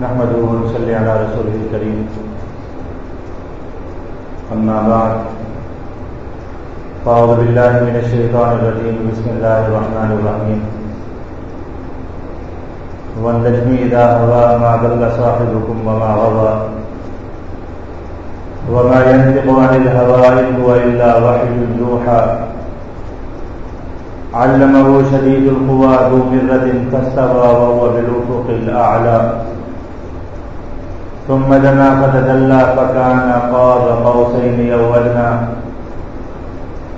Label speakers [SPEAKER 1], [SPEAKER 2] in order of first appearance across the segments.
[SPEAKER 1] نحمده ونصلي على رسوله الكريم. أما بعد، فأعوذ بالله من الشيطان الرجيم. بسم الله الرحمن الرحيم. والنجم إذا هوى ما ضل صاحبكم وما غوى. وما ينطق عن الهوى إن هو إلا وحي يوحى. علمه شديد القوى ذو مرة فاستوى وهو بالأفق الأعلى. ثم دنا فتدلى فكان قاب قوسين أولنا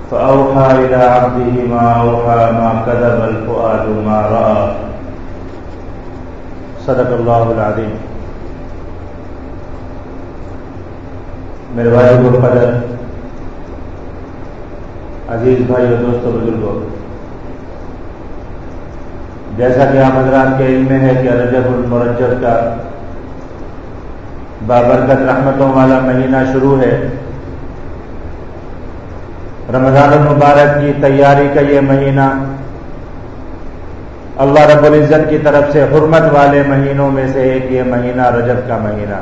[SPEAKER 1] فأوحى إلى عبده ما أوحى ما كذب الفؤاد ما رأى. صدق الله العظيم. میرے واجب القدر عزیز بھائی اور دوستوں، بزرگوں، جیسا کہ آپ حضرات کے علم میں ہے کہ رجب المرجب کا بابرکت رحمتوں والا مہینہ شروع ہے۔ رمضان المبارک کی تیاری کا یہ مہینہ اللہ رب العزت کی طرف سے حرمت والے مہینوں میں سے ایک یہ مہینہ رجب کا مہینہ۔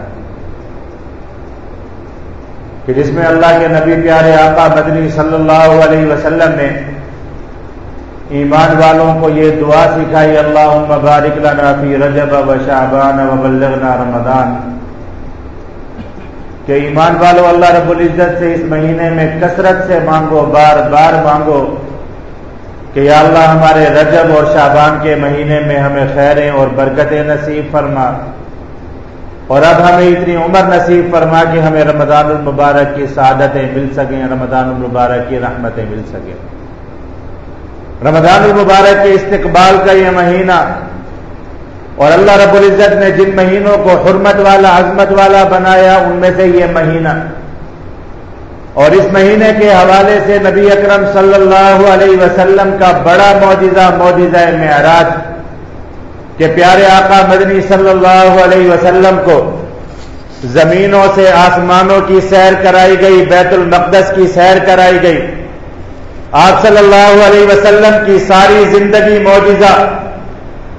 [SPEAKER 1] کہ جس میں اللہ کے نبی پیارے آقا مدنی صلی اللہ علیہ وسلم نے ایمان والوں کو یہ دعا سکھائی اللہ مبارک لنا فی رجب و شعبان و بلغنا رمضان۔ کہ ایمان والو، اللہ رب العزت سے اس مہینے میں کثرت سے مانگو، بار بار مانگو کہ یا اللہ ہمارے رجب اور شعبان کے مہینے میں ہمیں خیریں اور برکتیں نصیب فرما۔ اور اب ہمیں اتنی عمر نصیب فرما کہ ہمیں رمضان المبارک کی سعادتیں مل سکیں، رمضان المبارک کی رحمتیں مل سکیں۔ رمضان المبارک کے استقبال کا یہ مہینہ اور اللہ رب العزت نے جن مہینوں کو حرمت والا، عظمت والا بنایا، ان میں سے یہ مہینہ۔ اور اس مہینے کے حوالے سے نبی اکرم صلی اللہ علیہ وسلم کا بڑا معجزہ معجزہ معراج کہ پیارے آقا مدنی صلی اللہ علیہ وسلم کو زمینوں سے آسمانوں کی سیر کرائی گئی، بیت المقدس کی سیر کرائی گئی۔ آپ صلی اللہ علیہ وسلم کی ساری زندگی معجزہ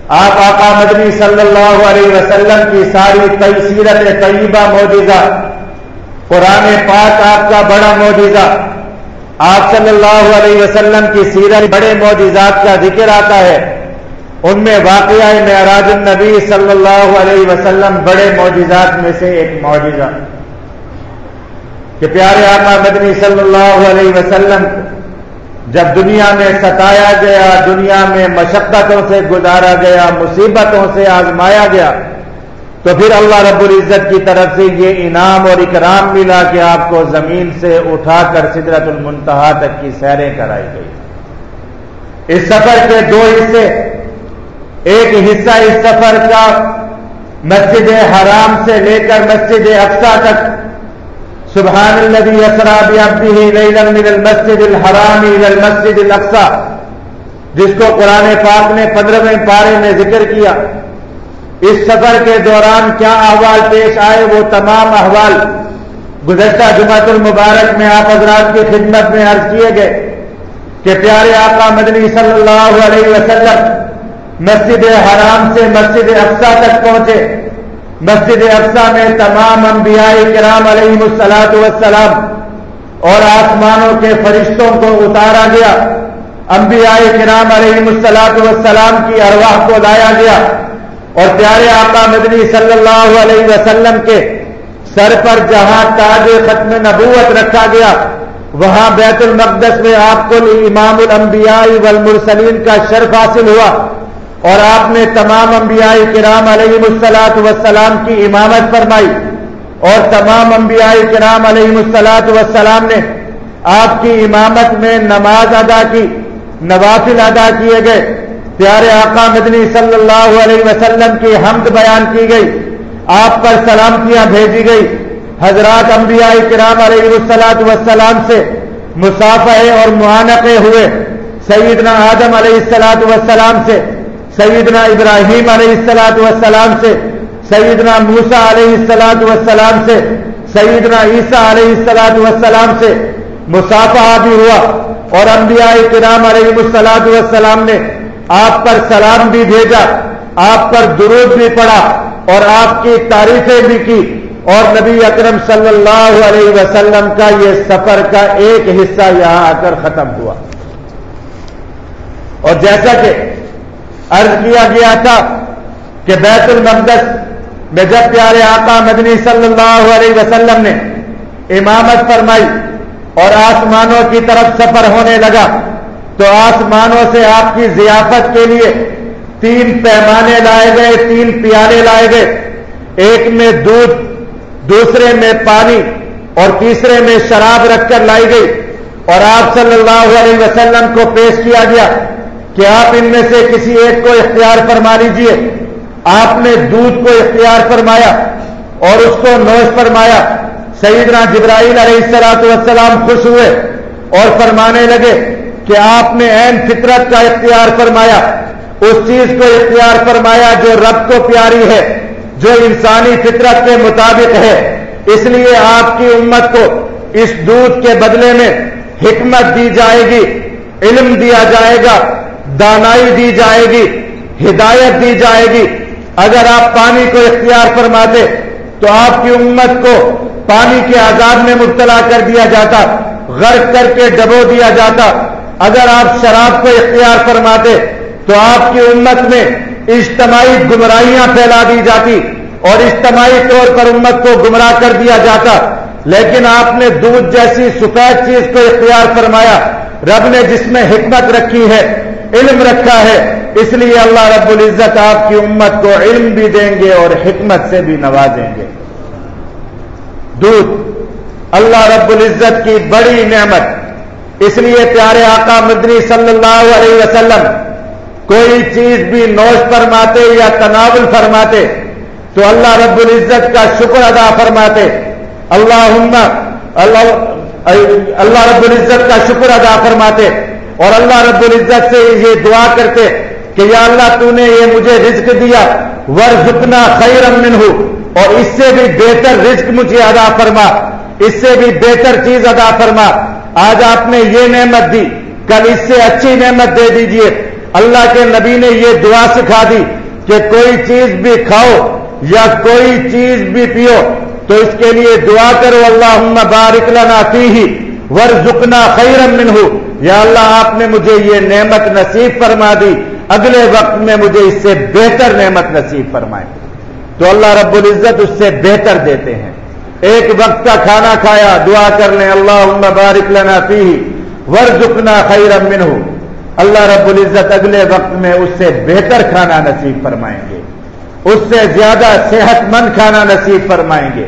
[SPEAKER 1] آپ آقا مدنی صلی اللہ علیہ وسلم کی ساری تیسیرت طیبہ معجزہ، قرآن پاک آپ کا بڑا معجزہ۔ آپ صلی اللہ علیہ وسلم کی سیرت بڑے معجزات کا ذکر آتا ہے۔ ان میں واقعہ معراج النبی صلی اللہ علیہ وسلم بڑے معجزات میں سے ایک معجزہ۔ کہ پیارے آقا مدنی صلی اللہ علیہ وسلم جب دنیا میں ستایا گیا، دنیا میں مشقتوں سے گزارا گیا، مصیبتوں سے آزمایا گیا، تو پھر اللہ رب العزت کی طرف سے یہ انعام اور اکرام ملا کہ آپ کو زمین سے اٹھا کر سدرت المنتہا تک کی سیریں کرائی گئی۔ اس سفر کے دو حصے، ایک حصہ اس سفر کا مسجد حرام سے لے کر مسجد اقسا تک سبحان الذي اسرا بعبده ليلا من المسجد الحرام الى المسجد الاقصى جس کو قرآن پاک نے پندرہویں پارے میں ذکر کیا۔ اس سفر کے دوران کیا احوال پیش آئے؟ وہ تمام احوال۔ گزشتہ جمعۃ المبارک میں آپ حضرات کی خدمت میں عرض کیے گئے کہ پیارے آقا مدنی صلی اللہ علیہ وسلم مسجد حرام سے مسجد اقسا تک پہنچے۔ مسجد افسا میں تمام انبیاء کرام علیہ السلاط والسلام اور آسمانوں کے فرشتوں کو اتارا گیا۔ انبیاء کرام علیہ السلاط والسلام کی ارواح کو لایا گیا۔ اور پیارے آقا مدنی صلی اللہ علیہ وسلم کے سر پر جہاں تاج ختم نبوت رکھا گیا، وہاں بیت المقدس میں آپ کو امام الانبیاء والمرسلین کا شرف حاصل ہوا۔ اور آپ نے تمام انبیاء کرام علیہ السلاط وسلام کی امامت فرمائی اور تمام انبیاء کرام علیہ السلاط وسلام نے آپ کی امامت میں نماز ادا کی، نوافل ادا کیے گئے۔ پیارے آقا مدنی صلی اللہ علیہ وسلم کی حمد بیان کی گئی، آپ پر سلامتیاں بھیجی گئی۔ حضرات انبیاء کرام علیہ السلاط وسلام سے مسافہ اور معانقے ہوئے۔ سیدنا آدم علیہ السلاط وسلام سے سیدنا ابراہیم علیہ السلاط والسلام سے، سیدنا موسا علیہ السلاط والسلام سے، سیدنا عیسیٰ علیہ السلاط والسلام سے مسافہ بھی ہوا اور انبیاء کرام علیہ السلاط والسلام نے آپ پر سلام بھی بھیجا، آپ پر درود بھی پڑا اور آپ کی تعریفیں بھی کی اور نبی اکرم صلی اللہ علیہ وسلم کا یہ سفر کا ایک حصہ یہاں آ کر ختم ہوا۔ اور جیسا کہ عرض کیا گیا تھا کہ بیت المقدس میں جب پیارے آقا مدنی صلی اللہ علیہ وسلم نے امامت فرمائی اور آسمانوں کی طرف سفر ہونے لگا، تو آسمانوں سے آپ کی ضیافت کے لیے تین پیمانے لائے گئے، تین پیالے لائے گئے۔ ایک میں دودھ، دوسرے میں پانی اور تیسرے میں شراب رکھ کر لائی گئی۔ اور آپ صلی اللہ علیہ وسلم کو پیش کیا گیا۔ کہ آپ ان میں سے کسی ایک کو اختیار فرما لیجیے آپ نے دودھ کو اختیار فرمایا اور اس کو نوش فرمایا۔ سیدنا جبرائیل علیہ السلاط والسلام خوش ہوئے اور فرمانے لگے کہ آپ نے این فطرت کا اختیار فرمایا۔ اس چیز کو اختیار فرمایا جو رب کو پیاری ہے، جو انسانی فطرت کے مطابق ہے۔ اس لیے آپ کی امت کو اس دودھ کے بدلے میں حکمت دی جائے گی، علم دیا جائے گا۔ دانائی دی جائے گی، ہدایت دی جائے گی۔ اگر آپ پانی کو اختیار فرماتے تو آپ کی امت کو پانی کے عذاب میں مبتلا کر دیا جاتا، غرق کر کے ڈبو دیا جاتا۔ اگر آپ شراب کو اختیار فرماتے تو آپ کی امت میں اجتماعی گمراہیاں پھیلا دی جاتی اور اجتماعی طور پر امت کو گمراہ کر دیا جاتا۔ لیکن آپ نے دودھ جیسی سفید چیز کو اختیار فرمایا، رب نے جس میں حکمت رکھی ہے علم رکھا ہے، اس لیے اللہ رب العزت آپ کی امت کو علم بھی دیں گے اور حکمت سے بھی نوازیں گے۔ دودھ، اللہ رب العزت کی بڑی نعمت۔ اس لیے پیارے آقا مدنی صلی اللہ علیہ وسلم، کوئی چیز بھی نوش فرماتے یا تناول فرماتے، تو اللہ رب العزت کا شکر ادا فرماتے۔ اللہ اللہ رب العزت کا شکر ادا فرماتے۔ اور اللہ رب العزت سے یہ دعا کرتے کہ یا اللہ تو نے یہ مجھے رزق دیا ور جتنا خیر امن ہو اور اس سے بھی بہتر رزق مجھے ادا فرما، اس سے بھی بہتر چیز ادا فرما۔ آج آپ نے یہ نعمت دی، کل اس سے اچھی نعمت دے دیجیے۔ اللہ کے نبی نے یہ دعا سکھا دی کہ کوئی چیز بھی کھاؤ یا کوئی چیز بھی پیو، تو اس کے لیے دعا کرو اللہ بارک لنا فی ور زکنا خیر من ہو یا اللہ، آپ نے مجھے یہ نعمت نصیب فرما دی۔ اگلے وقت میں مجھے اس سے بہتر نعمت نصیب فرمائے۔ تو اللہ رب العزت اس سے بہتر دیتے ہیں۔ ایک وقت کا کھانا کھایا، دعا کر لیں اللہ بارک لنا فی ور زکنا خیر من اللہ رب العزت اگلے وقت میں اس سے بہتر کھانا نصیب فرمائیں گے۔ اس سے زیادہ صحت مند کھانا نصیب فرمائیں گے۔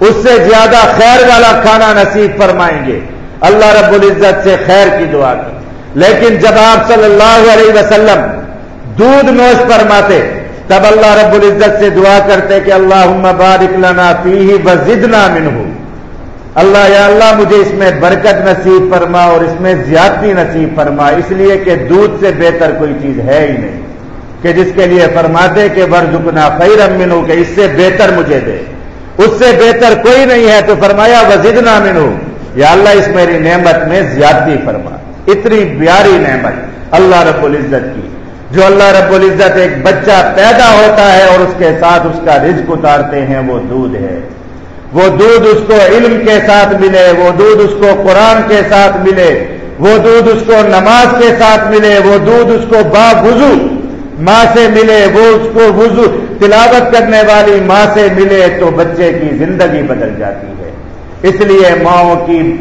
[SPEAKER 1] اس سے زیادہ خیر والا کھانا نصیب فرمائیں گے۔ اللہ رب العزت سے خیر کی دعا کی لیکن جب آپ صلی اللہ علیہ وسلم دودھ نوش فرماتے، تب اللہ رب العزت سے دعا کرتے کہ اللہ بارک لنا فی وزدنا منہ۔ اللہ یا اللہ، مجھے اس میں برکت نصیب فرما اور اس میں زیادتی نصیب فرما۔ اس لیے کہ دودھ سے بہتر کوئی چیز ہے ہی نہیں۔ کہ جس کے لیے فرماتے کہ برزکنا خیر امن ہو کہ اس سے بہتر مجھے دے۔ اس سے بہتر کوئی نہیں ہے تو فرمایا وزد نامن ہو یا اللہ اس میری نعمت میں زیادتی فرما۔ اتنی پیاری نعمت اللہ رب العزت کی، جو اللہ رب العزت ایک بچہ پیدا ہوتا ہے اور اس کے ساتھ اس کا رزق اتارتے ہیں، وہ دودھ ہے۔ وہ دودھ اس کو علم کے ساتھ ملے، وہ دودھ اس کو قرآن کے ساتھ ملے، وہ دودھ اس کو نماز کے ساتھ ملے، وہ دودھ اس کو با وضو ماں سے ملے، وہ اس کو وضو تلاوت کرنے والی ماں سے ملے تو بچے کی زندگی بدل جاتی ہے۔ اس لیے ماؤں کی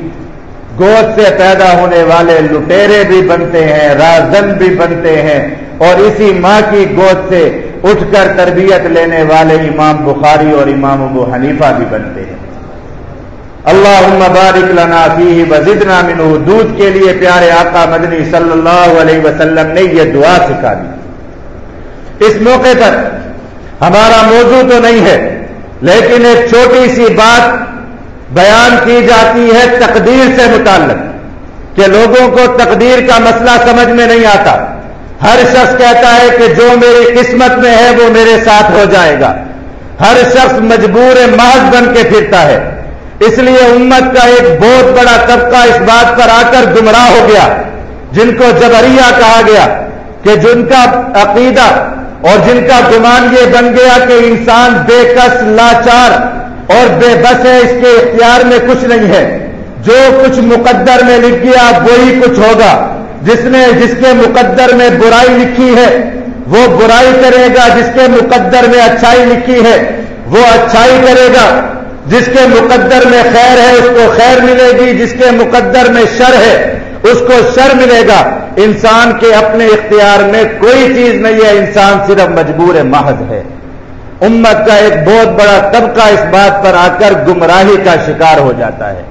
[SPEAKER 1] گود سے پیدا ہونے والے لٹیرے بھی بنتے ہیں، رازن بھی بنتے ہیں۔ اور اسی ماں کی گود سے اٹھ کر تربیت لینے والے امام بخاری اور امام ابو حنیفہ بھی بنتے ہیں۔ اللہ مبارک لنا فی وزدنا منہ۔ دودھ کے لیے پیارے آقا مدنی صلی اللہ علیہ وسلم نے یہ دعا سکھا دی۔ اس موقع پر ہمارا موضوع تو نہیں ہے، لیکن ایک چھوٹی سی بات بیان کی جاتی ہے تقدیر سے متعلق کہ لوگوں کو تقدیر کا مسئلہ سمجھ میں نہیں آتا۔ ہر شخص کہتا ہے کہ جو میری قسمت میں ہے وہ میرے ساتھ ہو جائے گا۔ ہر شخص مجبور محض بن کے پھرتا ہے۔ اس لیے امت کا ایک بہت بڑا طبقہ اس بات پر آ کر گمراہ ہو گیا، جن کو جبریہ کہا گیا کہ جن کا عقیدہ اور جن کا گمان یہ بن گیا کہ انسان بے کس، لاچار اور بے بس ہے اس کے اختیار میں کچھ نہیں ہے۔ جو کچھ مقدر میں لکھ گیا وہی کچھ ہوگا۔ جس نے جس کے مقدر میں برائی لکھی ہے، وہ برائی کرے گا۔ جس کے مقدر میں اچھائی لکھی ہے، وہ اچھائی کرے گا۔ جس کے مقدر میں خیر ہے، اس کو خیر ملے گی۔ جس کے مقدر میں شر ہے، اس کو شر ملے گا۔ انسان کے اپنے اختیار میں کوئی چیز نہیں ہے۔ انسان صرف مجبور محض ہے۔ امت کا ایک بہت بڑا طبقہ اس بات پر آ کر گمراہی کا شکار ہو جاتا ہے۔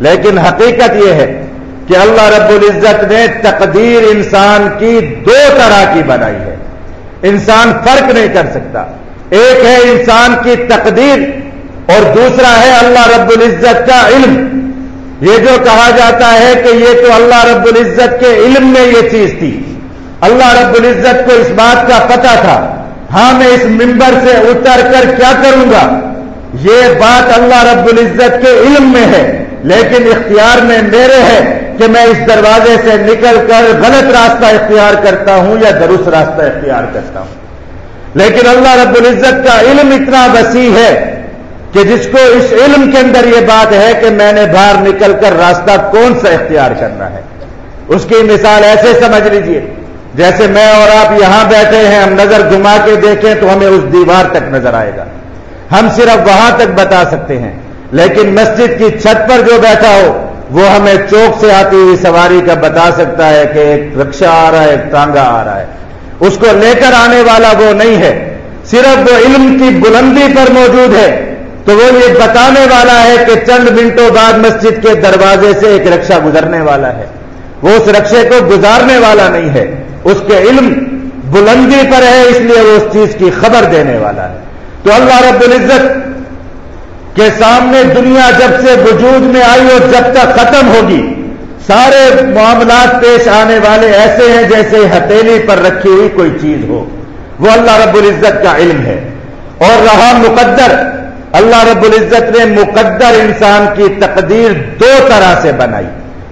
[SPEAKER 1] لیکن حقیقت یہ ہے کہ اللہ رب العزت نے تقدیر انسان کی دو طرح کی بنائی ہے۔ انسان فرق نہیں کر سکتا۔ ایک ہے انسان کی تقدیر اور دوسرا ہے اللہ رب العزت کا علم۔ یہ جو کہا جاتا ہے کہ یہ تو اللہ رب العزت کے علم میں یہ چیز تھی۔ اللہ رب العزت کو اس بات کا پتا تھا۔ ہاں میں اس ممبر سے اتر کر کیا کروں گا؟ یہ بات اللہ رب العزت کے علم میں ہے، لیکن اختیار میں میرے ہے کہ میں اس دروازے سے نکل کر غلط راستہ اختیار کرتا ہوں یا درست راستہ اختیار کرتا ہوں۔ لیکن اللہ رب العزت کا علم اتنا وسیع ہے کہ جس کو اس علم کے اندر یہ بات ہے کہ میں نے باہر نکل کر راستہ کون سا اختیار کرنا ہے۔ اس کی مثال ایسے سمجھ لیجیے۔ جیسے میں اور آپ یہاں بیٹھے ہیں، ہم نظر گما کے دیکھیں تو ہمیں اس دیوار تک نظر آئے گا۔ ہم صرف وہاں تک بتا سکتے ہیں، لیکن مسجد کی چھت پر جو بیٹھا ہو، وہ ہمیں چوک سے آتی ہوئی سواری کا بتا سکتا ہے کہ ایک رکشا آ رہا ہے، ایک ٹانگا آ رہا ہے۔ اس کو لے کر آنے والا وہ نہیں ہے، صرف وہ علم کی بلندی پر موجود ہے۔ تو وہ یہ بتانے والا ہے کہ چند منٹوں بعد مسجد کے دروازے سے ایک رکشا گزرنے والا ہے۔ وہ اس رکشے کو گزارنے والا نہیں ہے۔ اس کے علم بلندی پر ہے، اس لیے وہ اس چیز کی خبر دینے والا ہے۔ تو اللہ رب العزت کے سامنے دنیا جب سے وجود میں آئی اور جب تک ختم ہوگی، سارے معاملات پیش آنے والے ایسے ہیں جیسے ہتھیلی پر رکھی ہوئی کوئی چیز ہو۔ وہ اللہ رب العزت کا علم ہے۔ اور رہا مقدر۔ اللہ رب العزت نے مقدر انسان کی تقدیر دو طرح سے بنائی۔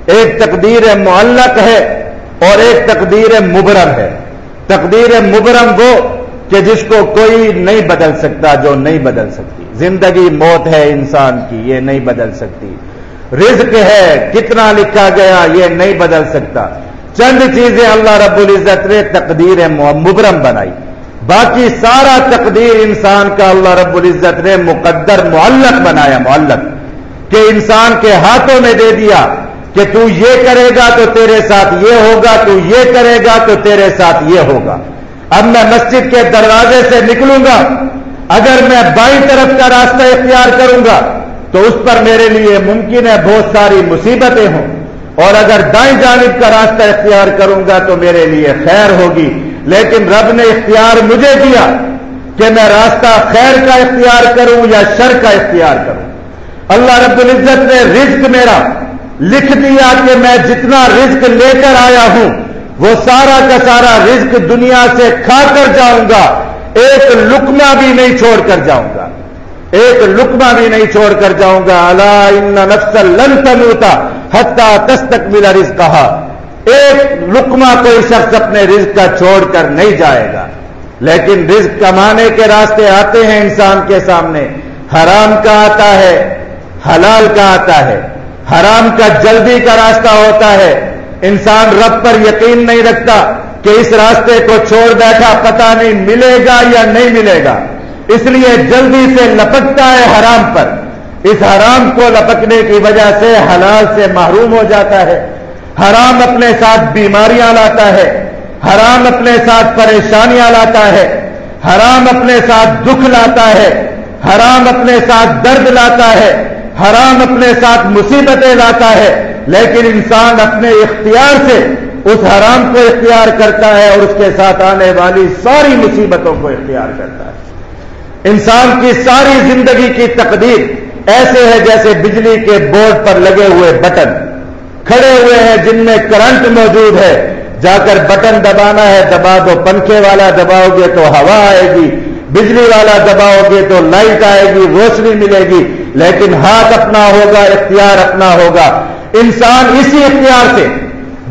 [SPEAKER 1] ایک تقدیر معلق ہے اور ایک تقدیر مبرم ہے۔ تقدیر مبرم وہ کہ جس کو کوئی نہیں بدل سکتا جو نہیں بدل سکتی۔ زندگی موت ہے انسان کی، یہ نہیں بدل سکتی۔ رزق ہے، کتنا لکھا گیا، یہ نہیں بدل سکتا۔ چند چیزیں اللہ رب العزت نے تقدیر مبرم بنائی۔ باقی سارا تقدیر انسان کا اللہ رب العزت نے مقدر معلق بنایا، معلق۔ کہ انسان کے ہاتھوں میں دے دیا کہ تو یہ کرے گا تو تیرے ساتھ یہ ہوگا، تو یہ کرے گا تو تیرے ساتھ یہ ہوگا۔ اب میں مسجد کے دروازے سے نکلوں گا۔ اگر میں بائیں طرف کا راستہ اختیار کروں گا، تو اس پر میرے لیے ممکن ہے بہت ساری مصیبتیں ہوں۔ اور اگر دائیں جانب کا راستہ اختیار کروں گا تو میرے لیے خیر ہوگی۔ لیکن رب نے اختیار مجھے دیا کہ میں راستہ خیر کا اختیار کروں یا شر کا اختیار کروں۔ اللہ رب العزت نے رزق میرا لکھ دیا کہ میں جتنا رزق لے کر آیا ہوں، وہ سارا کا سارا رزق دنیا سے کھا کر جاؤں گا، ایک لکما بھی نہیں چھوڑ کر جاؤں گا۔ ایک لکما بھی نہیں چھوڑ کر جاؤں گا۔ اللہ نفسل لن تنوتا حتہ تس تک ملا رزق کہا ایک لکما کوئی شخص اپنے رزق کا چھوڑ کر نہیں جائے گا۔ لیکن رزق کمانے کے راستے آتے ہیں انسان کے سامنے۔ حرام کا آتا ہے، حلال کا آتا ہے۔ حرام کا جلدی کا راستہ ہوتا ہے۔ انسان رب پر یقین نہیں رکھتا کہ اس راستے کو چھوڑ بیٹھا پتا نہیں ملے گا یا نہیں ملے گا۔ اس لیے جلدی سے لپکتا ہے حرام پر۔ اس حرام کو لپکنے کی وجہ سے حلال سے محروم ہو جاتا ہے۔ حرام اپنے ساتھ بیماریاں لاتا ہے۔ حرام اپنے ساتھ پریشانیاں لاتا ہے۔ حرام اپنے ساتھ دکھ لاتا ہے۔ حرام اپنے ساتھ درد لاتا ہے۔ حرام اپنے ساتھ مصیبتیں لاتا ہے، لیکن انسان اپنے اختیار سے اس حرام کو اختیار کرتا ہے اور اس کے ساتھ آنے والی ساری مصیبتوں کو اختیار کرتا ہے۔ انسان کی ساری زندگی کی تقدیر ایسے ہے جیسے بجلی کے بورڈ پر لگے ہوئے بٹن۔ کھڑے ہوئے ہیں جن میں کرنٹ موجود ہے۔ جا کر بٹن دبانا ہے، دبا دو پنکھے والا، دباؤ گے تو ہوا آئے گی۔ بجلی والا دباؤ گے تو لائٹ آئے گی، روشنی ملے گی، لیکن ہاتھ اپنا ہوگا، اختیار اپنا ہوگا۔ انسان اسی اختیار سے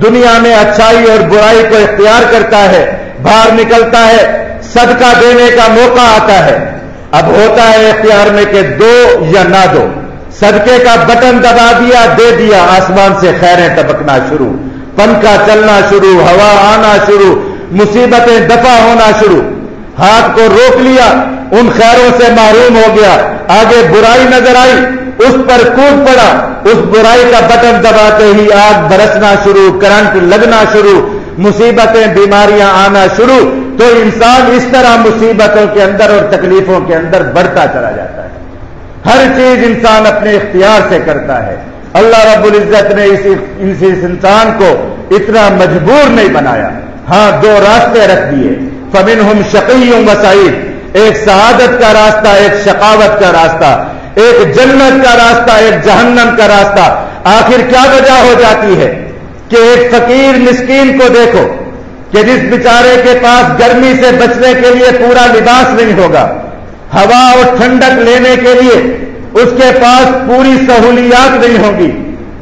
[SPEAKER 1] دنیا میں اچھائی اور برائی کو اختیار کرتا ہے، باہر نکلتا ہے، صدقہ دینے کا موقع آتا ہے۔ اب ہوتا ہے اختیار میں کہ دو یا نہ دو۔ صدقے کا بٹن دبا دیا، دے دیا، آسمان سے خیریں ٹپکنا شروع۔ پنکھا چلنا شروع، ہوا آنا شروع، مصیبتیں دفع ہونا شروع۔ ہاتھ کو روک لیا، ان خیروں سے معروم ہو گیا۔ آگے برائی نظر آئی، اس پر کود پڑا۔ اس برائی کا بٹن دباتے ہی آگ برسنا شروع، کرنٹ لگنا شروع، مصیبتیں، بیماریاں آنا شروع۔ تو انسان اس طرح مصیبتوں کے اندر اور تکلیفوں کے اندر بڑھتا چلا جاتا ہے۔ ہر چیز انسان اپنے اختیار سے کرتا ہے۔ اللہ رب العزت نے اس انسان کو اتنا مجبور نہیں بنایا۔ ہاں دو راستے رکھ دیے۔ فمن ہم شقی مسائل ایک شہادت کا راستہ، ایک شقاوت کا راستہ. ایک جنت کا راستہ، ایک جہنم کا راستہ. آخر کیا وجہ ہو جاتی ہے؟ کہ ایک فقیر مسکین کو دیکھو کہ جس بیچارے کے پاس گرمی سے بچنے کے لیے پورا لباس نہیں ہوگا، ہوا اور ٹھنڈک لینے کے لیے اس کے پاس پوری سہولیات نہیں ہوگی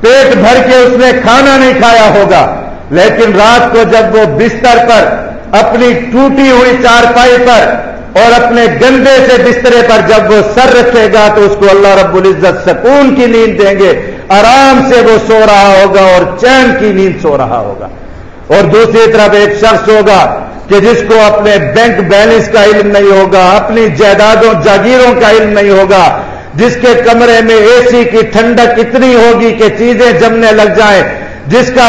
[SPEAKER 1] پیٹ بھر کے اس نے کھانا نہیں کھایا ہوگا۔ لیکن رات کو جب وہ بستر پر اپنی ٹوٹی ہوئی چارپائی پر اور اپنے گندے سے بسترے پر جب وہ سر رکھے گا تو اس کو اللہ رب العزت سکون کی نیند دیں گے، آرام سے وہ سو رہا ہوگا اور چین کی نیند سو رہا ہوگا۔ اور دوسری طرف ایک شخص ہوگا کہ جس کو اپنے بینک بیلنس کا علم نہیں ہوگا، اپنی جائیدادوں، جاگیروں کا علم نہیں ہوگا، جس کے کمرے میں اے سی کی ٹھنڈک اتنی ہوگی کہ چیزیں جمنے لگ جائیں، جس کا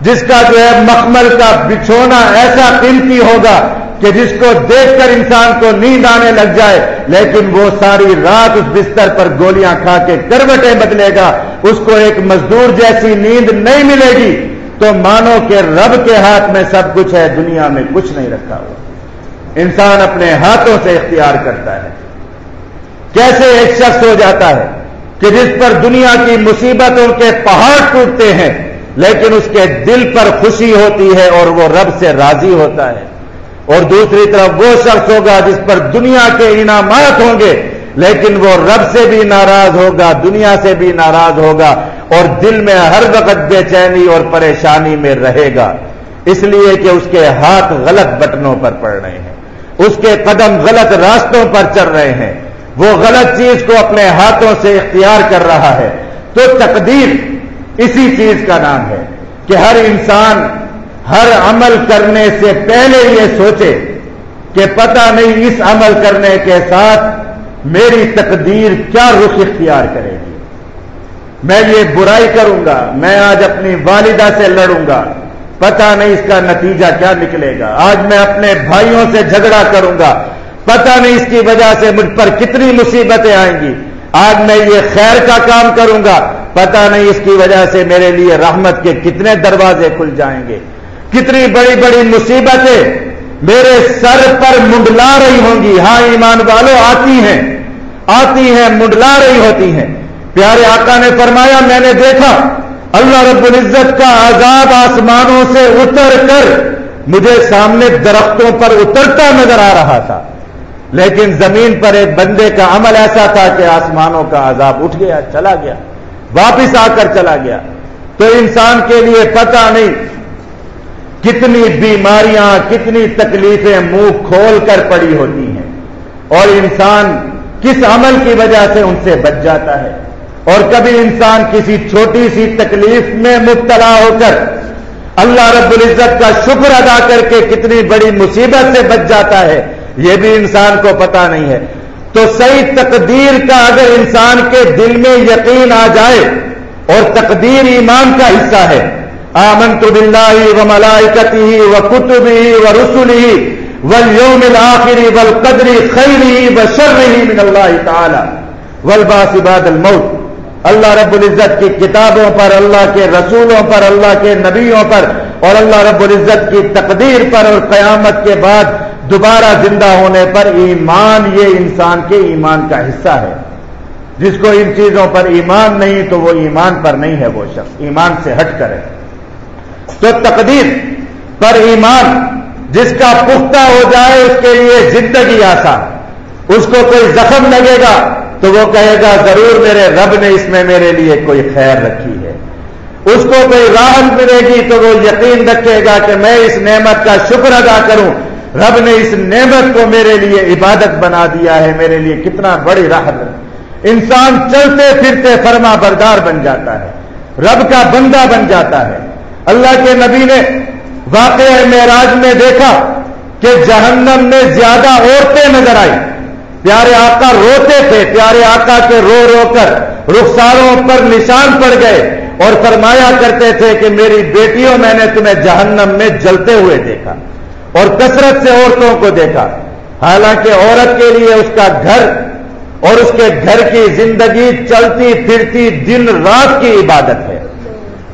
[SPEAKER 1] جس کا جو ہے مخمل کا بچھونا ایسا قیمتی ہوگا کہ جس کو دیکھ کر انسان کو نیند آنے لگ جائے، لیکن وہ ساری رات اس بستر پر گولیاں کھا کے کروٹیں بدلے گا، اس کو ایک مزدور جیسی نیند نہیں ملے گی۔ تو مانو کہ رب کے ہاتھ میں سب کچھ ہے، دنیا میں کچھ نہیں رکھا ہوا۔ انسان اپنے ہاتھوں سے اختیار کرتا ہے۔ کیسے ایک شخص ہو جاتا ہے کہ جس پر دنیا کی مصیبتوں کے پہاڑ ٹوٹتے ہیں لیکن اس کے دل پر خوشی ہوتی ہے اور وہ رب سے راضی ہوتا ہے۔ اور دوسری طرف وہ شخص ہوگا جس پر دنیا کے انعامات ہوں گے، لیکن وہ رب سے بھی ناراض ہوگا، دنیا سے بھی ناراض ہوگا اور دل میں ہر وقت بے چینی اور پریشانی میں رہے گا۔ اس لیے کہ اس کے ہاتھ غلط بٹنوں پر پڑ رہے ہیں۔ اس کے قدم غلط راستوں پر چل رہے ہیں۔ وہ غلط چیز کو اپنے ہاتھوں سے اختیار کر رہا ہے۔ تو تقدیر اسی چیز کا نام ہے کہ ہر انسان ہر عمل کرنے سے پہلے یہ سوچے کہ پتہ نہیں اس عمل کرنے کے ساتھ میری تقدیر کیا رخ اختیار کرے گی۔ میں یہ برائی کروں گا، میں آج اپنی والدہ سے لڑوں گا، پتہ نہیں اس کا نتیجہ کیا نکلے گا۔ آج میں اپنے بھائیوں سے جھگڑا کروں گا، پتہ نہیں اس کی وجہ سے مجھ پر کتنی مصیبتیں آئیں گی۔ آج میں یہ خیر کا کام کروں گا پتہ نہیں اس کی وجہ سے میرے لیے رحمت کے کتنے دروازے کھل جائیں گے۔ کتنی بڑی بڑی مصیبتیں میرے سر پر منڈلا رہی ہوں گی۔ ہاں ایمان والو، آتی ہیں۔ آتی ہیں، منڈلا رہی ہوتی ہیں۔ پیارے آقا نے فرمایا، میں نے دیکھا، اللہ رب العزت کا عذاب آسمانوں سے اتر کر مجھے سامنے درختوں پر اترتا نظر آ رہا تھا۔ لیکن زمین پر ایک بندے کا عمل ایسا تھا کہ آسمانوں کا عذاب اٹھ گیا، چلا گیا۔ واپس آ کر چلا گیا۔ تو انسان کے لیے پتہ نہیں کتنی بیماریاں، کتنی تکلیفیں منہ کھول کر پڑی ہوتی ہیں۔ اور انسان کس عمل کی وجہ سے ان سے بچ جاتا ہے۔ اور کبھی انسان کسی چھوٹی سی تکلیف میں مبتلا ہو کر اللہ رب العزت کا شکر ادا کر کے کتنی بڑی مصیبت سے بچ جاتا ہے، یہ بھی انسان کو پتا نہیں ہے۔ تو صحیح تقدیر کا اگر انسان کے دل میں یقین آ جائے اور تقدیر ایمان کا حصہ ہے، آمنت باللہ و ملائکتی و کتبی و رسولی والیوم الاخری والقدر خیری و شرری من اللہ تعالی والباس بعد الموت۔ اللہ رب العزت کی کتابوں پر، اللہ کے رسولوں پر، اللہ کے نبیوں پر اور اللہ رب العزت کی تقدیر پر اور قیامت کے بعد دوبارہ زندہ ہونے پر ایمان یہ انسان کے ایمان کا حصہ ہے۔ جس کو ان چیزوں پر ایمان نہیں تو وہ ایمان پر نہیں ہے وہ شخص۔ ایمان سے ہٹ کرے تو تقدیر پر ایمان، جس کا پختہ ہو جائے اس کے لیے زندگی آسان۔ اس کو کوئی زخم لگے گا تو وہ کہے گا، ضرور میرے رب نے اس میں میرے لیے کوئی خیر رکھی ہے۔ اس کو کوئی راحت ملے گی تو وہ یقین رکھے گا کہ میں اس نعمت کا شکر ادا کروں۔ رب نے اس نعمت کو میرے لیے عبادت بنا دیا ہے، میرے لیے کتنا بڑی راحت ہے۔ انسان چلتے پھرتے فرما بردار بن جاتا ہے، رب کا بندہ بن جاتا ہے۔ اللہ کے نبی نے واقع معراج میں دیکھا کہ جہنم میں زیادہ عورتیں نظر آئی پیارے آقا روتے تھے، پیارے آقا کے رو رو کر رخساروں پر نشان پڑ گئے اور فرمایا کرتے تھے کہ میری بیٹیوں میں نے تمہیں جہنم میں جلتے ہوئے دیکھا۔ اور کثرت سے عورتوں کو دیکھا۔ حالانکہ عورت کے لیے اس کا گھر اور اس کے گھر کی زندگی چلتی پھرتی دن رات کی عبادت ہے۔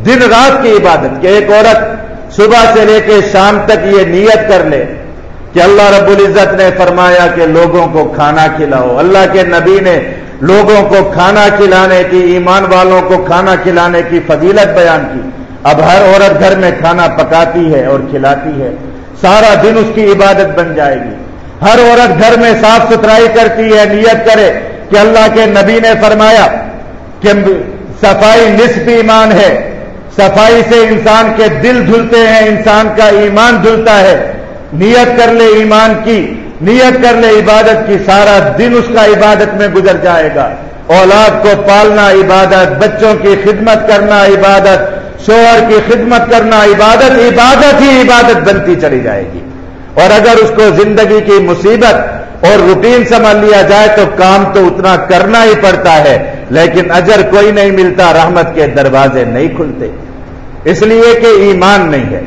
[SPEAKER 1] دن رات کی عبادت کہ ایک عورت صبح سے لے کے شام تک یہ نیت کر لے کہ اللہ رب العزت نے فرمایا کہ لوگوں کو کھانا کھلاؤ۔ اللہ کے نبی نے لوگوں کو کھانا کھلانے کی، ایمان والوں کو کھانا کھلانے کی فضیلت بیان کی۔ اب ہر عورت گھر میں کھانا پکاتی ہے اور کھلاتی ہے۔ سارا دن اس کی عبادت بن جائے گی۔ ہر عورت گھر میں صاف ستھرائی کرتی ہے، نیت کرے کہ اللہ کے نبی نے فرمایا کہ صفائی نصف ایمان ہے۔ صفائی سے انسان کے دل دھلتے ہیں، انسان کا ایمان دھلتا ہے۔ نیت کر لے ایمان کی، نیت کر لے عبادت کی، سارا دن اس کا عبادت میں گزر جائے گا۔ اولاد کو پالنا عبادت، بچوں کی خدمت کرنا عبادت شوہر کی خدمت کرنا عبادت عبادت ہی عبادت بنتی چلی جائے گی۔ اور اگر اس کو زندگی کی مصیبت اور روٹین سمجھ لیا جائے تو کام تو اتنا کرنا ہی پڑتا ہے، لیکن اجر کوئی نہیں ملتا، رحمت کے دروازے نہیں کھلتے۔ اس لیے کہ ایمان نہیں ہے۔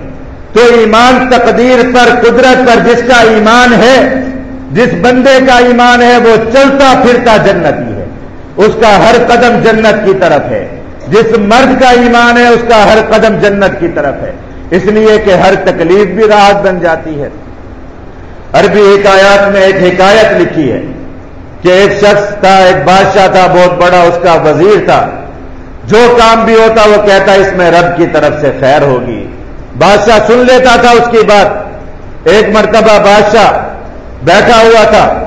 [SPEAKER 1] تو ایمان تقدیر پر، قدرت پر جس کا ایمان ہے، جس بندے کا ایمان ہے، وہ چلتا پھرتا جنتی ہے۔ اس کا ہر قدم جنت کی طرف ہے۔ جس مرد کا ایمان ہے اس کا ہر قدم جنت کی طرف ہے۔ اس لیے کہ ہر تکلیف بھی راحت بن جاتی ہے۔ عربی حکایات میں ایک حکایت لکھی ہے کہ ایک شخص تھا، ایک بادشاہ تھا، بہت بڑا اس کا وزیر تھا۔ جو کام بھی ہوتا وہ کہتا اس میں رب کی طرف سے خیر ہوگی۔ بادشاہ سن لیتا تھا اس کی بات۔ ایک مرتبہ بادشاہ بیٹھا ہوا تھا۔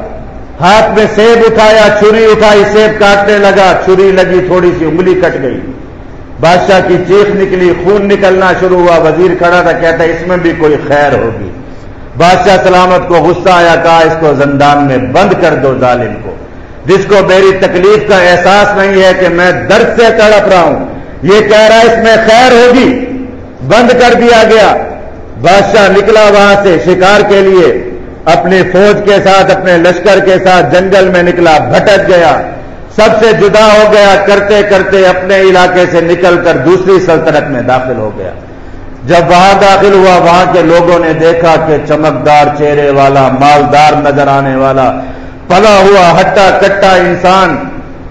[SPEAKER 1] ہاتھ میں سیب اٹھایا، چھری اٹھائی، سیب کاٹنے لگا، چھری لگی، تھوڑی سی انگلی کٹ گئی۔ بادشاہ کی چیخ نکلی، خون نکلنا شروع ہوا۔ وزیر کھڑا تھا، کہتا، اس میں بھی کوئی خیر ہوگی۔ بادشاہ سلامت کو غصہ آیا، کہا، اس کو زندان میں بند کر دو ظالم کو۔ جس کو میری تکلیف کا احساس نہیں ہے کہ میں درد سے تڑپ رہا ہوں، یہ کہہ رہا ہے، اس میں خیر ہوگی۔ بند کر دیا گیا۔ بادشاہ نکلا وہاں سے شکار کے لیے۔ اپنی فوج کے ساتھ، اپنے لشکر کے ساتھ جنگل میں نکلا، بھٹک گیا۔ سب سے جدا ہو گیا، کرتے کرتے اپنے علاقے سے نکل کر دوسری سلطنت میں داخل ہو گیا۔ جب وہاں داخل ہوا، وہاں کے لوگوں نے دیکھا کہ چمکدار چہرے والا، مالدار نظر آنے والا پلا ہوا، ہٹا کٹا انسان،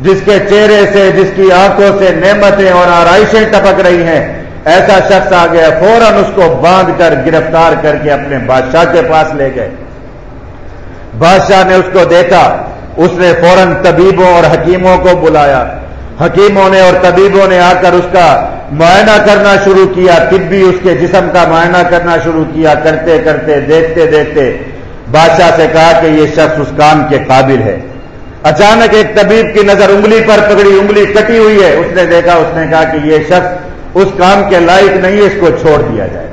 [SPEAKER 1] جس کے چہرے سے، جس کی آنکھوں سے نعمتیں اور آرائشیں ٹپک رہی ہیں، ایسا شخص آ گیا، فوراً اس کو باندھ کر، گرفتار کر کے اپنے بادشاہ کے پاس لے گئے۔ بادشاہ نے اس کو دیکھا، اس نے فوراً طبیبوں اور حکیموں کو بلایا۔ حکیموں نے اور طبیبوں نے آ کر اس کا معائنہ کرنا شروع کیا طبی اس کے جسم کا معائنہ کرنا شروع کیا۔ کرتے کرتے، دیکھتے دیکھتے بادشاہ سے کہا کہ یہ شخص اس کام کے قابل ہے۔ اچانک ایک طبیب کی نظر انگلی پر پکڑی، انگلی کٹی ہوئی ہے۔ اس نے دیکھا، اس نے کہا کہ یہ شخص اس کام کے لائق نہیں ہے اس کو چھوڑ دیا جائے۔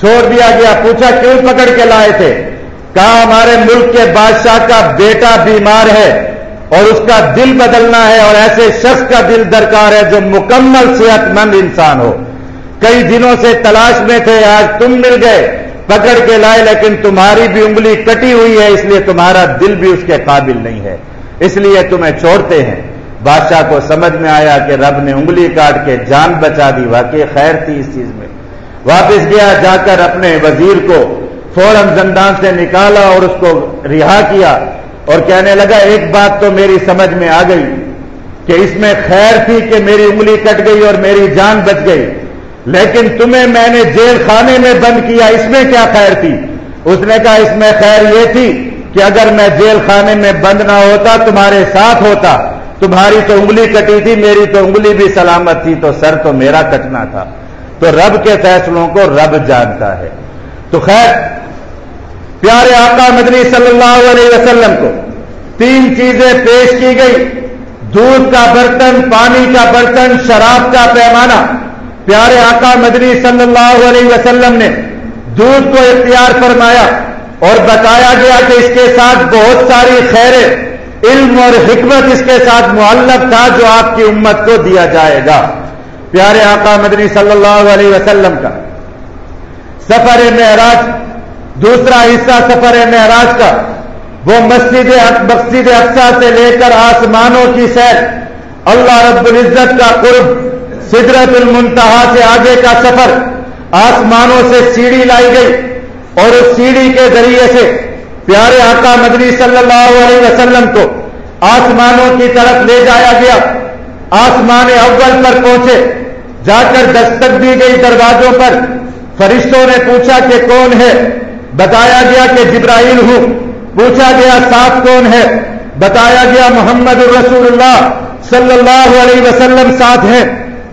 [SPEAKER 1] چھوڑ دیا گیا، پوچھا کیوں پکڑ کے لائے تھے؟ کہا ہمارے ملک کے بادشاہ کا بیٹا بیمار ہے اور اس کا دل بدلنا ہے اور ایسے شخص کا دل درکار ہے جو مکمل صحت مند انسان ہو۔ کئی دنوں سے تلاش میں تھے، آج تم مل گئے، پکڑ کے لائے، لیکن تمہاری بھی انگلی کٹی ہوئی ہے، اس لیے تمہارا دل بھی اس کے قابل نہیں ہے۔ اس لیے تمہیں چھوڑتے ہیں۔ بادشاہ کو سمجھ میں آیا کہ رب نے انگلی کاٹ کے جان بچا دی، واقعی خیر تھی اس چیز میں۔ واپس گیا، جا کر اپنے وزیر کو فوراً زندان سے نکالا اور اس کو رہا کیا اور کہنے لگا، ایک بات تو میری سمجھ میں آ گئی کہ اس میں خیر تھی کہ میری انگلی کٹ گئی اور میری جان بچ گئی، لیکن تمہیں میں نے جیل خانے میں بند کیا، اس میں کیا خیر تھی؟ اس نے کہا، اس میں خیر یہ تھی کہ اگر میں جیل خانے میں بند نہ ہوتا، تمہارے ساتھ ہوتا، تمہاری تو انگلی کٹی تھی، میری تو انگلی بھی سلامت تھی، تو سر تو میرا کٹنا تھا۔ تو رب کے فیصلوں کو رب جانتا ہے۔ تو خیر، پیارے آقا مدنی صلی اللہ علیہ وسلم کو تین چیزیں پیش کی گئی۔ دودھ کا برتن، پانی کا برتن، شراب کا پیمانہ۔ پیارے آقا مدنی صلی اللہ علیہ وسلم نے دودھ کو اختیار فرمایا اور بتایا گیا کہ اس کے ساتھ بہت ساری خیر علم اور حکمت اس کے ساتھ معلق تھا جو آپ کی امت کو دیا جائے گا۔ پیارے آقا مدنی صلی اللہ علیہ وسلم کا سفر معراج، دوسرا حصہ سفر معراج کا۔ وہ مسجد مسجد اقسا سے لے کر آسمانوں کی سیر۔ اللہ رب العزت کا قرب، سدرت المنتہا سے آگے کا سفر۔ آسمانوں سے سیڑھی لائی گئی اور اس سیڑھی کے ذریعے سے پیارے آقا مدنی صلی اللہ علیہ وسلم کو آسمانوں کی طرف لے جایا گیا۔ آسمان اول پر پہنچے۔ جا کر دستک دی گئی دروازوں پر۔ فرشتوں نے پوچھا کہ کون ہے؟ بتایا گیا کہ جبرائیل ہوں۔ پوچھا گیا، ساتھ کون ہے؟ بتایا گیا، محمد الرسول اللہ صلی اللہ علیہ وسلم ساتھ ہیں۔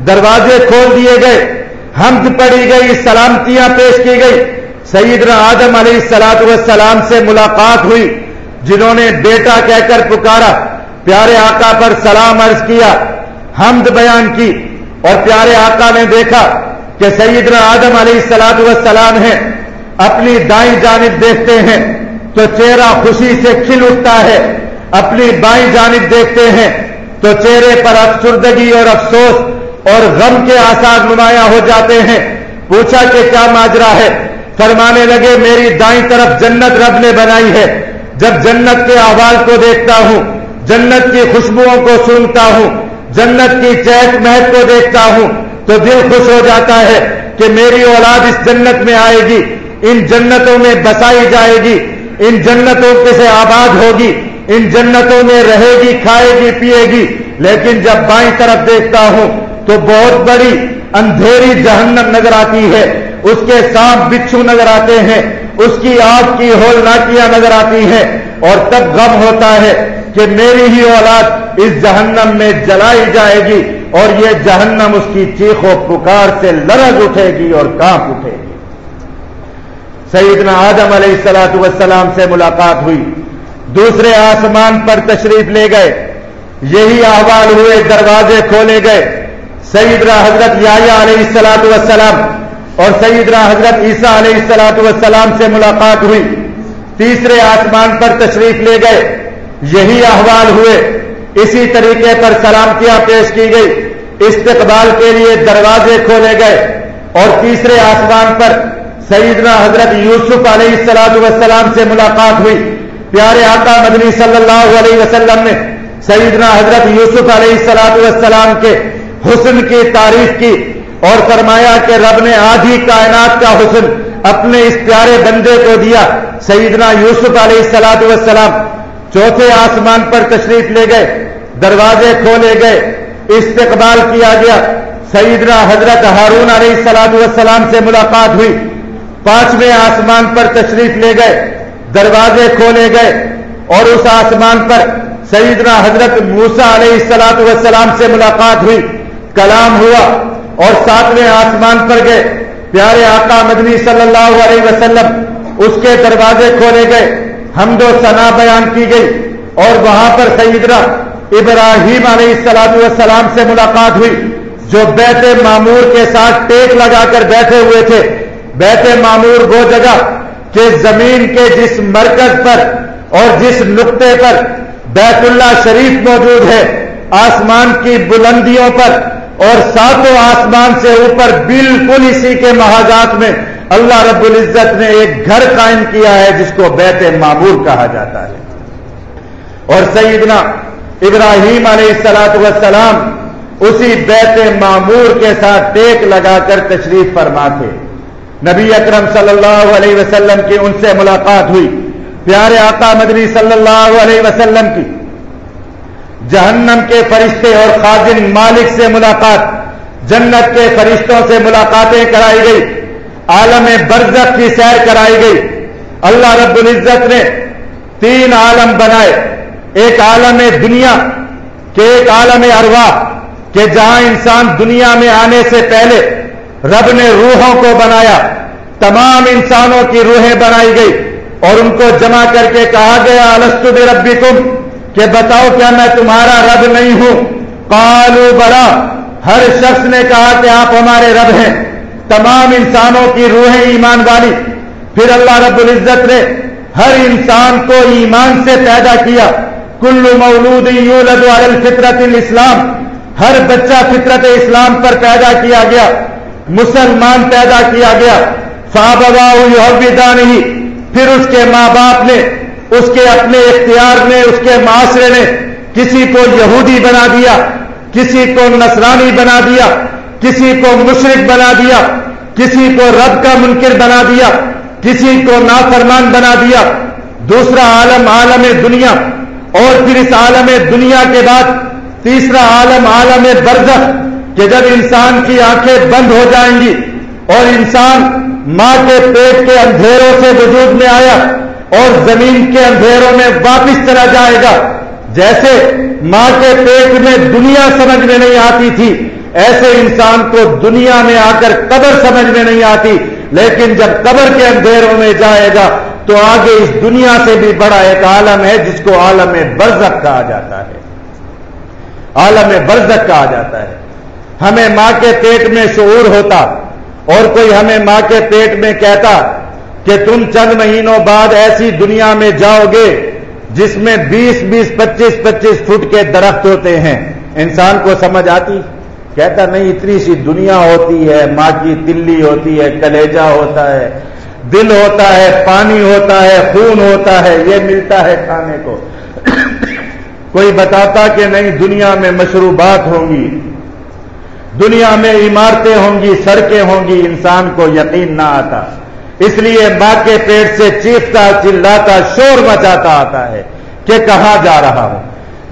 [SPEAKER 1] دروازے کھول دیے گئے، حمد پڑی گئی، سلامتیاں پیش کی گئی۔ سیدنا آدم علیہ السلاط والسلام سے ملاقات ہوئی، جنہوں نے بیٹا کہہ کر پکارا، پیارے آقا پر سلام عرض کیا، حمد بیان کی اور پیارے آقا نے دیکھا کہ سیدنا آدم علیہ السلاط والسلام ہیں، اپنی دائیں جانب دیکھتے ہیں، تو چہرہ خوشی سے کھل اٹھتا ہے۔ اپنی بائیں جانب دیکھتے ہیں، تو چہرے پر افسردگی اور افسوس اور غم کے آثار نمایاں ہو جاتے ہیں۔ پوچھا کہ کیا ماجرا ہے؟ فرمانے لگے، میری دائیں طرف جنت رب نے بنائی ہے۔ جب جنت کے احوال کو دیکھتا ہوں، جنت کی خوشبوؤں کو سنتا ہوں، جنت کی چہک مہک کو دیکھتا ہوں تو دل خوش ہو جاتا ہے کہ میری اولاد اس جنت میں آئے گی، ان جنتوں میں بسائی جائے گی، ان جنتوں کے سے آباد ہوگی، ان جنتوں میں رہے گی، کھائے گی، پیے گی۔ لیکن جب بائیں طرف دیکھتا ہوں تو بہت بڑی اندھیری جہنم نظر آتی ہے، اس کے سانپ بچھو نظر آتے ہیں، اس کی آگ کی ہول ناکیاں نظر آتی ہیں۔ اور تب غم ہوتا ہے کہ میری ہی اولاد اس جہنم میں جلائی جائے گی۔ اور یہ جہنم اس کی چیخ و پکار سے لرز اٹھے گی اور کانپ اٹھے گی۔ سیدنا آدم علیہ السلاط والسلام سے ملاقات ہوئی۔ دوسرے آسمان پر تشریف لے گئے۔ یہی احوال ہوئے، دروازے کھولے گئے۔ سیدنا حضرت یا علیہ السلاط والسلام اور سیدنا حضرت عیسیٰ علیہ السلاط والسلام سے ملاقات ہوئی۔ تیسرے آسمان پر تشریف لے گئے۔ یہی احوال ہوئے۔ اسی طریقے پر سلامتیاں پیش کی گئی۔ استقبال کے لیے دروازے کھولے گئے۔ اور تیسرے آسمان پر سیدنا حضرت یوسف علیہ السلاط والسلام سے ملاقات ہوئی۔ پیارے آقا مدنی صلی اللہ علیہ وسلم نے سیدنا حضرت یوسف علیہ السلاط والسلام کے حسن کی تعریف کی اور فرمایا کہ رب نے آدھی کائنات کا حسن اپنے اس پیارے بندے کو دیا۔ سیدنا یوسف علیہ السلاط والسلام چوتھے آسمان پر تشریف لے گئے، دروازے کھولے گئے، استقبال کیا گیا۔ سیدنا حضرت ہارون علیہ السلاط والسلام سے ملاقات ہوئی۔ پانچویں آسمان پر تشریف لے گئے، دروازے کھولے گئے۔ اور اس آسمان پر سیدنا حضرت موسا علیہ السلاط والسلام سے ملاقات ہوئی۔ کلام ہوا اور ساتویں آسمان پر گئے۔ پیارے آقا مدنی صلی اللہ علیہ وسلم، اس کے دروازے کھولے گئے۔ حمد و ثنا بیان کی گئی اور وہاں پر سیدنا ابراہیم علیہ السلام والسلام سے ملاقات ہوئی، جو بیت معمور کے ساتھ ٹیک لگا کر بیٹھے ہوئے تھے۔ بیت معمور وہ جگہ کہ زمین کے جس مرکز پر اور جس نقطے پر بیت اللہ شریف موجود ہے، آسمان کی بلندیوں پر اور ساتوں آسمان سے اوپر بالکل اسی کے محاذات میں اللہ رب العزت نے ایک گھر قائم کیا ہے جس کو بیت معمور کہا جاتا ہے۔ اور سیدنا ابراہیم علیہ السلاط وسلام اسی بیت معمور کے ساتھ ٹیک لگا کر تشریف فرما تھے نبی اکرم صلی اللہ علیہ وسلم کی ان سے ملاقات ہوئی۔ پیارے آقا مدنی صلی اللہ علیہ وسلم کی۔ جہنم کے فرشتے اور خازن مالک سے ملاقات، جنت کے فرشتوں سے ملاقاتیں کرائی گئی، عالم برزت کی سیر کرائی گئی۔ اللہ رب العزت نے تین عالم بنائے، ایک عالم دنیا کہ ایک عالم اروا کہ جہاں انسان دنیا میں آنے سے پہلے رب نے روحوں کو بنایا، تمام انسانوں کی روحیں بنائی گئی اور ان کو جمع کر کے کہا گیا السط ربی تم کہ بتاؤ کیا میں تمہارا رب نہیں ہوں؟ کالو بڑا ہر شخص نے کہا کہ آپ ہمارے رب ہیں۔ تمام انسانوں کی روحیں ایمان والی۔ پھر اللہ رب العزت نے ہر انسان کو ایمان سے پیدا کیا۔ کلو مولود یولد علی فطرت الاسلام۔ ہر بچہ فطرت اسلام پر پیدا کیا گیا۔ مسلمان پیدا کیا گیا۔ فابا یحبدا نہیں پھر اس کے ماں باپ نے اس کے اپنے اختیار نے اس کے معاشرے نے کسی کو یہودی بنا دیا، کسی کو نصرانی بنا دیا، کسی کو مشرق بنا دیا، کسی کو رب کا منکر بنا دیا، کسی کو نافرمان بنا دیا۔ دوسرا عالم عالم دنیا، اور پھر اس عالم دنیا کے بعد تیسرا عالم عالم برزخ، کہ جب انسان کی آنکھیں بند ہو جائیں گی اور انسان ماں کے پیٹ کے اندھیروں سے وجود میں آیا اور زمین کے اندھیروں میں واپس چلا جائے گا۔ جیسے ماں کے پیٹ میں دنیا سمجھ میں نہیں آتی تھی، ایسے انسان کو دنیا میں آ کر قبر سمجھ میں نہیں آتی۔ لیکن جب قبر کے اندھیروں میں جائے گا، تو آگے اس دنیا سے بھی بڑا ایک عالم ہے، جس کو عالم برزخ کہا جاتا ہے۔ عالم برزخ کہا جاتا ہے۔ ہمیں ماں کے پیٹ میں شعور ہوتا اور کوئی ہمیں ماں کے پیٹ میں کہتا کہ تم چند مہینوں بعد ایسی دنیا میں جاؤ گے جس میں بیس بیس پچیس پچیس فٹ کے درخت ہوتے ہیں۔ انسان کو سمجھ آتی؟ کہتا نہیں، اتنی سی دنیا ہوتی ہے، ماں کی تلی ہوتی ہے، کلیجا ہوتا ہے، دل ہوتا ہے، پانی ہوتا ہے، خون ہوتا ہے، یہ ملتا ہے کھانے کو۔ کوئی بتاتا کہ نہیں، دنیا میں مشروبات ہوں گی، دنیا میں عمارتیں ہوں گی، سڑکیں ہوں گی، انسان کو یقین نہ آتا۔ اس لیے ماں کے پیٹ سے چیختا چلاتا شور مچاتا آتا ہے کہ کہاں جا رہا ہوں۔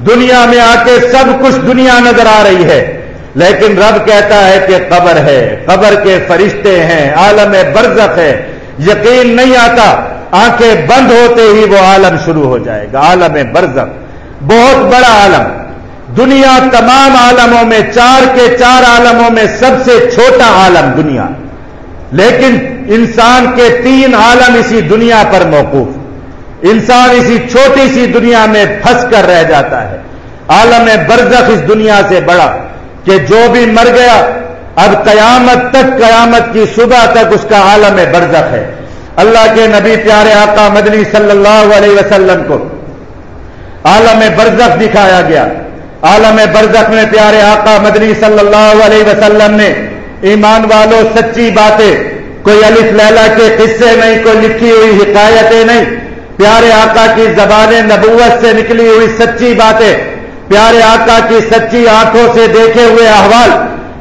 [SPEAKER 1] دنیا میں آ کے سب کچھ دنیا نظر آ رہی ہے۔ لیکن رب کہتا ہے کہ قبر ہے۔ قبر کے فرشتے ہیں۔ عالم برزخ ہے۔ یقین نہیں آتا۔ آنکھیں بند ہوتے ہی وہ عالم شروع ہو جائے گا۔ عالم برزخ۔ بہت بڑا عالم۔ دنیا تمام عالموں میں چار کے چار عالموں میں سب سے چھوٹا عالم دنیا۔ لیکن انسان کے تین عالم اسی دنیا پر موقوف انسان اسی چھوٹی سی دنیا میں پھنس کر رہ جاتا ہے عالم برزخ اس دنیا سے بڑا کہ جو بھی مر گیا، اب قیامت تک، قیامت کی صبح تک اس کا عالم برزخ ہے۔ اللہ کے نبی پیارے آقا مدنی صلی اللہ علیہ وسلم کو عالم برزخ دکھایا گیا۔ عالم برزخ میں پیارے آقا مدنی صلی اللہ علیہ وسلم نے ایمان والوں سچی باتیں کوئی الف لیلا کے قصے نہیں کوئی لکھی ہوئی حکایتیں نہیں۔ پیارے آقا کی زبان نبوت سے نکلی ہوئی سچی باتیں۔ پیارے آقا کی سچی آنکھوں سے دیکھے ہوئے احوال۔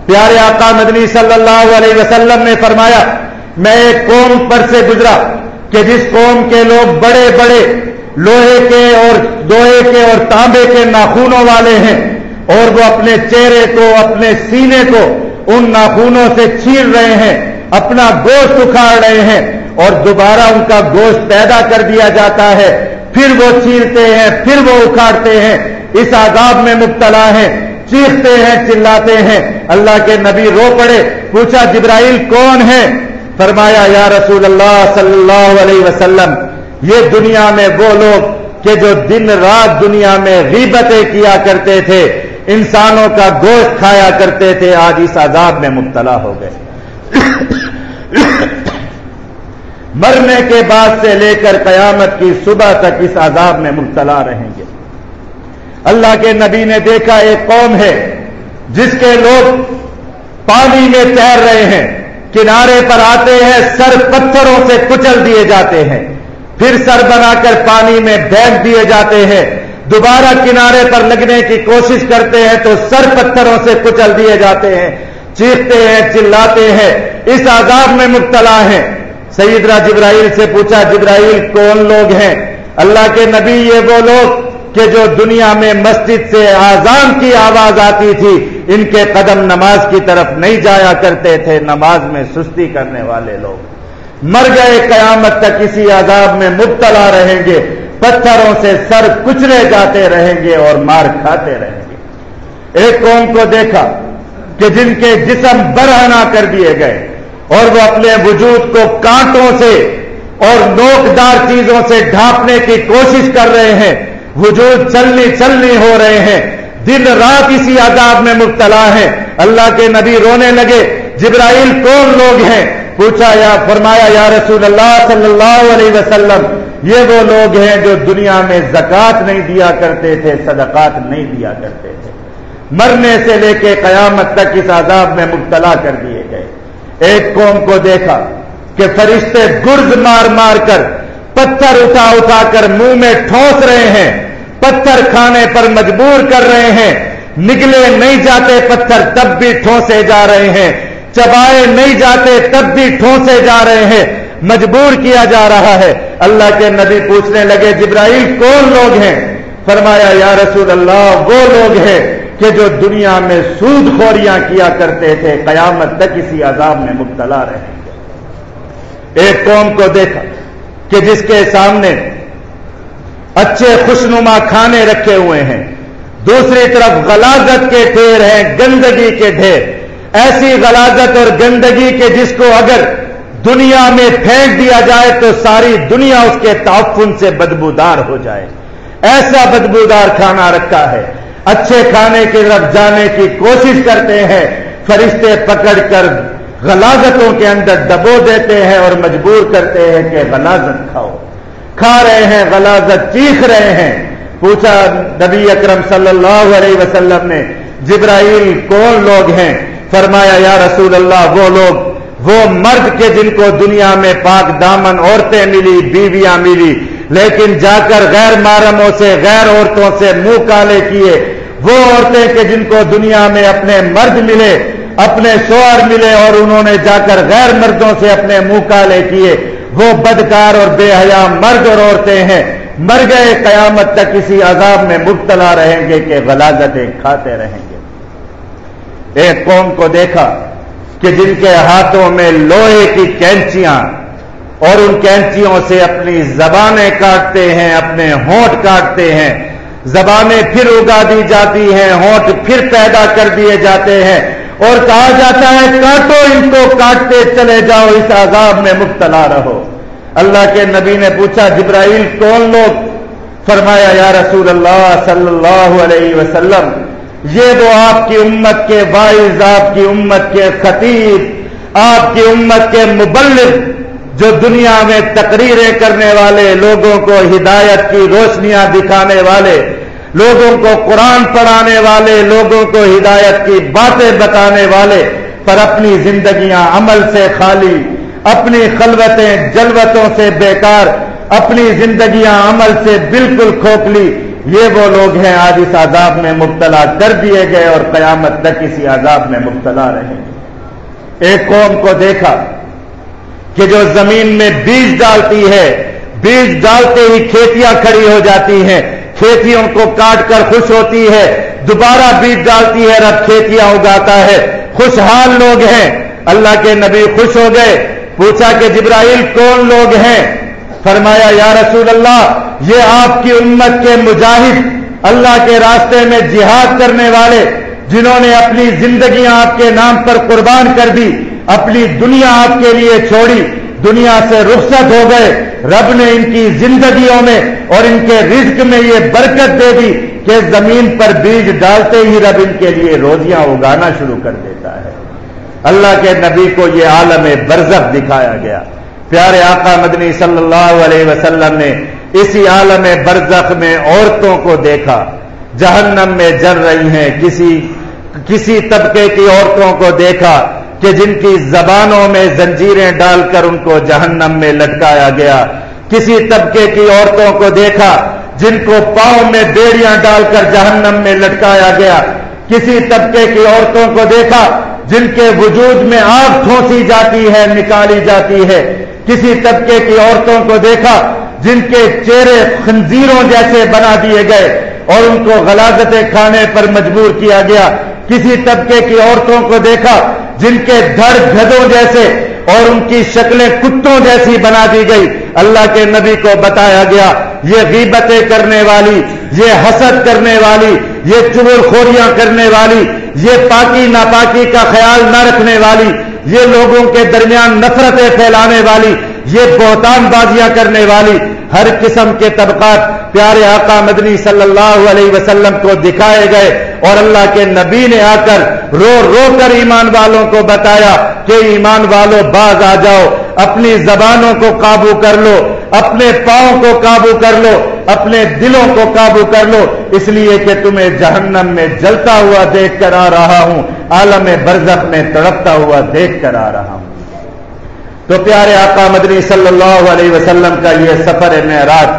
[SPEAKER 1] پیارے آقا مدنی صلی اللہ علیہ وسلم نے فرمایا، میں ایک قوم پر سے گزرا کہ جس قوم کے لوگ بڑے بڑے لوہے کے اور دوہے کے اور تانبے کے ناخونوں والے ہیں اور وہ اپنے چہرے کو، اپنے سینے کو ان ناخونوں سے چھیل رہے ہیں۔ اپنا گوشت اکھاڑ رہے ہیں اور دوبارہ ان کا گوشت پیدا کر دیا جاتا ہے، پھر وہ چھیلتے ہیں، پھر وہ اکھاڑتے ہیں۔ اس عذاب میں مبتلا ہیں، چیختے ہیں، چلاتے ہیں۔ اللہ کے نبی رو پڑے، پوچھا، جبرائیل کون ہے؟ فرمایا، یا رسول اللہ صلی اللہ علیہ وسلم، یہ دنیا میں وہ لوگ کہ جو دن رات دنیا میں غیبتیں کیا کرتے تھے، انسانوں کا گوشت کھایا کرتے تھے، آج اس عذاب میں مبتلا ہو گئے۔ مرنے کے بعد سے لے کر قیامت کی صبح تک اس عذاب میں مبتلا رہیں گے۔ اللہ کے نبی نے دیکھا ایک قوم ہے جس کے لوگ پانی میں تیر رہے ہیں، کنارے پر آتے ہیں، سر پتھروں سے کچل دیے جاتے ہیں۔ پھر سر بنا کر پانی میں پھینک دیے جاتے ہیں۔ دوبارہ کنارے پر لگنے کی کوشش کرتے ہیں تو سر پتھروں سے کچل دیے جاتے ہیں۔ چیختے ہیں، چلاتے ہیں، اس عذاب میں مبتلا ہیں۔ سیدرا جبرائیل سے پوچھا، جبرائیل کون لوگ ہیں؟ اللہ کے نبی یہ وہ لوگ کہ جو دنیا میں مسجد سے آزان کی آواز آتی تھی، ان کے قدم نماز کی طرف نہیں جایا کرتے تھے، نماز میں سستی کرنے والے لوگ۔ مر گئے، قیامت تک کسی عذاب میں مبتلا رہیں گے۔ پتھروں سے سر کچلے جاتے رہیں گے اور مار کھاتے رہیں گے۔ ایک قوم کو دیکھا کہ جن کے جسم برہنا کر دیے گئے اور وہ اپنے وجود کو کانٹوں سے اور نوکدار چیزوں سے ڈھانپنے کی کوشش کر رہے ہیں، وجود چلنی چلنی ہو رہے ہیں۔ دن رات اسی عذاب میں مبتلا ہیں۔ اللہ کے نبی رونے لگے۔ جبرائیل کون لوگ ہیں؟ پوچھا یا فرمایا، یا رسول اللہ صلی اللہ علیہ وسلم، یہ وہ لوگ ہیں جو دنیا میں زکات نہیں دیا کرتے تھے، صدقات نہیں دیا کرتے تھے۔ مرنے سے لے کے قیامت تک اس عذاب میں مبتلا کر دیے گئے۔ ایک قوم کو دیکھا کہ فرشتے گرد مار مار کر پتھر اٹھا اٹھا کر منہ میں ٹھونس رہے ہیں، پتھر کھانے پر مجبور کر رہے ہیں۔ نکلے نہیں جاتے پتھر تب بھی ٹھونسے جا رہے ہیں۔ چبائے نہیں جاتے تب بھی ٹھونسے جا رہے ہیں۔ مجبور کیا جا رہا ہے۔ اللہ کے نبی پوچھنے لگے، جبرائیل کون لوگ ہیں؟ فرمایا، یا رسول اللہ، وہ لوگ ہیں۔ کہ جو دنیا میں سود خوریاں کیا کرتے تھے، قیامت تک اسی عذاب میں مبتلا رہیں گے ایک قوم کو دیکھا کہ جس کے سامنے اچھے خوشنما کھانے رکھے ہوئے ہیں، دوسری طرف غلاظت کے ڈھیر ہیں، گندگی کے ڈھیر۔ ایسی غلاظت اور گندگی کے جس کو اگر دنیا میں پھینک دیا جائے تو ساری دنیا اس کے تعفن سے بدبودار ہو جائے۔ ایسا بدبودار کھانا رکھا ہے۔ اچھے کھانے کی طرف جانے کی کوشش کرتے ہیں، فرشتے پکڑ کر غلاظتوں کے اندر دبو دیتے ہیں اور مجبور کرتے ہیں کہ غلازت کھاؤ۔ کھا رہے ہیں غلازت چیخ رہے ہیں۔ پوچھا نبی اکرم صلی اللہ علیہ وسلم نے، جبرائیل کون لوگ ہیں؟ فرمایا، یا رسول اللہ، وہ لوگ، وہ مرد کے جن کو دنیا میں پاک دامن عورتیں ملی، بیویاں ملی لیکن جا کر غیر مارموں سے، غیر عورتوں سے منہ کالے کیے۔ وہ عورتیں کہ جن کو دنیا میں اپنے مرد ملے، اپنے شوہر ملے اور انہوں نے جا کر غیر مردوں سے اپنے منہ کالے کیے۔ وہ بدکار اور بے حیا مرد اور عورتیں ہیں۔ مر گئے قیامت تک کسی عذاب میں مبتلا رہیں گے کہ غلاظتیں کھاتے رہیں گے۔ ایک قوم کو دیکھا کہ جن کے ہاتھوں میں لوہے کی کینچیاں اور ان کینچیوں سے اپنی زبانیں کاٹتے ہیں، اپنے ہونٹ کاٹتے ہیں۔ زبانیں پھر اگا دی جاتی ہیں، ہونٹ پھر پیدا کر دیے جاتے ہیں۔ اور کہا جاتا ہے، کاٹو ان کو، کاٹتے چلے جاؤ، اس عذاب میں مبتلا رہو۔ اللہ کے نبی نے پوچھا، جبرائیل، کون لوگ؟ فرمایا، یا رسول اللہ صلی اللہ علیہ وسلم، یہ وہ آپ کی امت کے وائز، آپ کی امت کے خطیب، آپ کی امت کے مبلغ۔ جو دنیا میں تقریریں کرنے والے، لوگوں کو ہدایت کی روشنیاں دکھانے والے، لوگوں کو قرآن پڑھانے والے، لوگوں کو ہدایت کی باتیں بتانے والے، پر اپنی زندگیاں عمل سے خالی، اپنی خلوتیں جلوتوں سے بیکار، اپنی زندگیاں عمل سے بالکل کھوکھلی، یہ وہ لوگ ہیں آج اس عذاب میں مبتلا کر دیے گئے اور قیامت تک اسی عذاب میں مبتلا رہے ایک قوم کو دیکھا۔ کہ جو زمین میں بیج ڈالتی ہے، بیج ڈالتے ہی کھیتیاں کھڑی ہو جاتی ہیں۔ کھیتیوں کو کاٹ کر خوش ہوتی ہے۔ دوبارہ بیج ڈالتی ہے، رب کھیتیاں اگاتا ہے۔ خوشحال لوگ ہیں۔ اللہ کے نبی خوش ہو گئے۔ پوچھا کہ جبرائیل کون لوگ ہیں؟ فرمایا، یا رسول اللہ، یہ آپ کی امت کے مجاہد، اللہ کے راستے میں جہاد کرنے والے، جنہوں نے اپنی زندگیاں آپ کے نام پر قربان کر دی۔ اپنی دنیا آپ کے لیے چھوڑی، دنیا سے رخصت ہو گئے۔ رب نے ان کی زندگیوں میں اور ان کے رزق میں یہ برکت دے دی کہ زمین پر بیج ڈالتے ہی رب ان کے لیے روزیاں اگانا شروع کر دیتا ہے۔ اللہ کے نبی کو یہ عالم برزخ دکھایا گیا۔ پیارے آقا مدنی صلی اللہ علیہ وسلم نے اسی عالم برزخ میں عورتوں کو دیکھا۔ جہنم میں جل رہی ہیں، کسی کسی طبقے کی عورتوں کو دیکھا۔ کہ جن کی زبانوں میں زنجیریں ڈال کر ان کو جہنم میں لٹکایا گیا، کسی طبقے کی عورتوں کو دیکھا، جن کو پاؤں میں بیڑیاں ڈال کر جہنم میں لٹکایا گیا، کسی طبقے کی عورتوں کو دیکھا، جن کے وجود میں آگ ٹھونسی جاتی ہے، نکالی جاتی ہے، کسی طبقے کی عورتوں کو دیکھا، جن کے چہرے خنزیروں جیسے بنا دیے گئے اور ان کو غلازتیں کھانے پر مجبور کیا گیا، کسی طبقے کی عورتوں کو دیکھا جن کے دھڑ گدوں جیسے اور ان کی شکلیں کتوں جیسی بنا دی گئی، اللہ کے نبی کو بتایا گیا، یہ غیبتیں کرنے والی، یہ حسد کرنے والی، یہ چغل خوریاں کرنے والی، یہ پاکی ناپاکی کا خیال نہ رکھنے والی، یہ لوگوں کے درمیان نفرتیں پھیلانے والی، یہ بہتان بازیاں کرنے والی۔ ہر قسم کے طبقات پیارے آقا مدنی صلی اللہ علیہ وسلم کو دکھائے گئے اور اللہ کے نبی نے آ کر رو رو کر ایمان والوں کو بتایا کہ ایمان والوں باز آ جاؤ، اپنی زبانوں کو قابو کر لو، اپنے پاؤں کو قابو کر لو، اپنے دلوں کو قابو کر لو۔ اس لیے کہ تمہیں جہنم میں جلتا ہوا دیکھ کر آ رہا ہوں، عالم برزخ میں تڑپتا ہوا دیکھ کر آ رہا ہوں۔ تو پیارے آقا مدنی صلی اللہ علیہ وسلم کا یہ سفر معراج،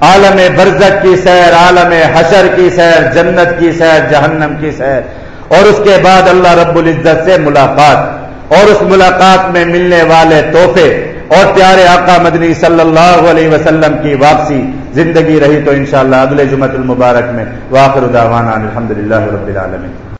[SPEAKER 1] عالم برزخ کی سیر، عالم حشر کی سیر، جنت کی سیر، جہنم کی سیر۔ اور اس کے بعد اللہ رب العزت سے ملاقات اور اس ملاقات میں ملنے والے تحفے اور پیارے آقا مدنی صلی اللہ علیہ وسلم کی واپسی زندگی رہی تو انشاءاللہ اگلے جمعت المبارک میں واخر دعوانا الحمد للہ رب العالمین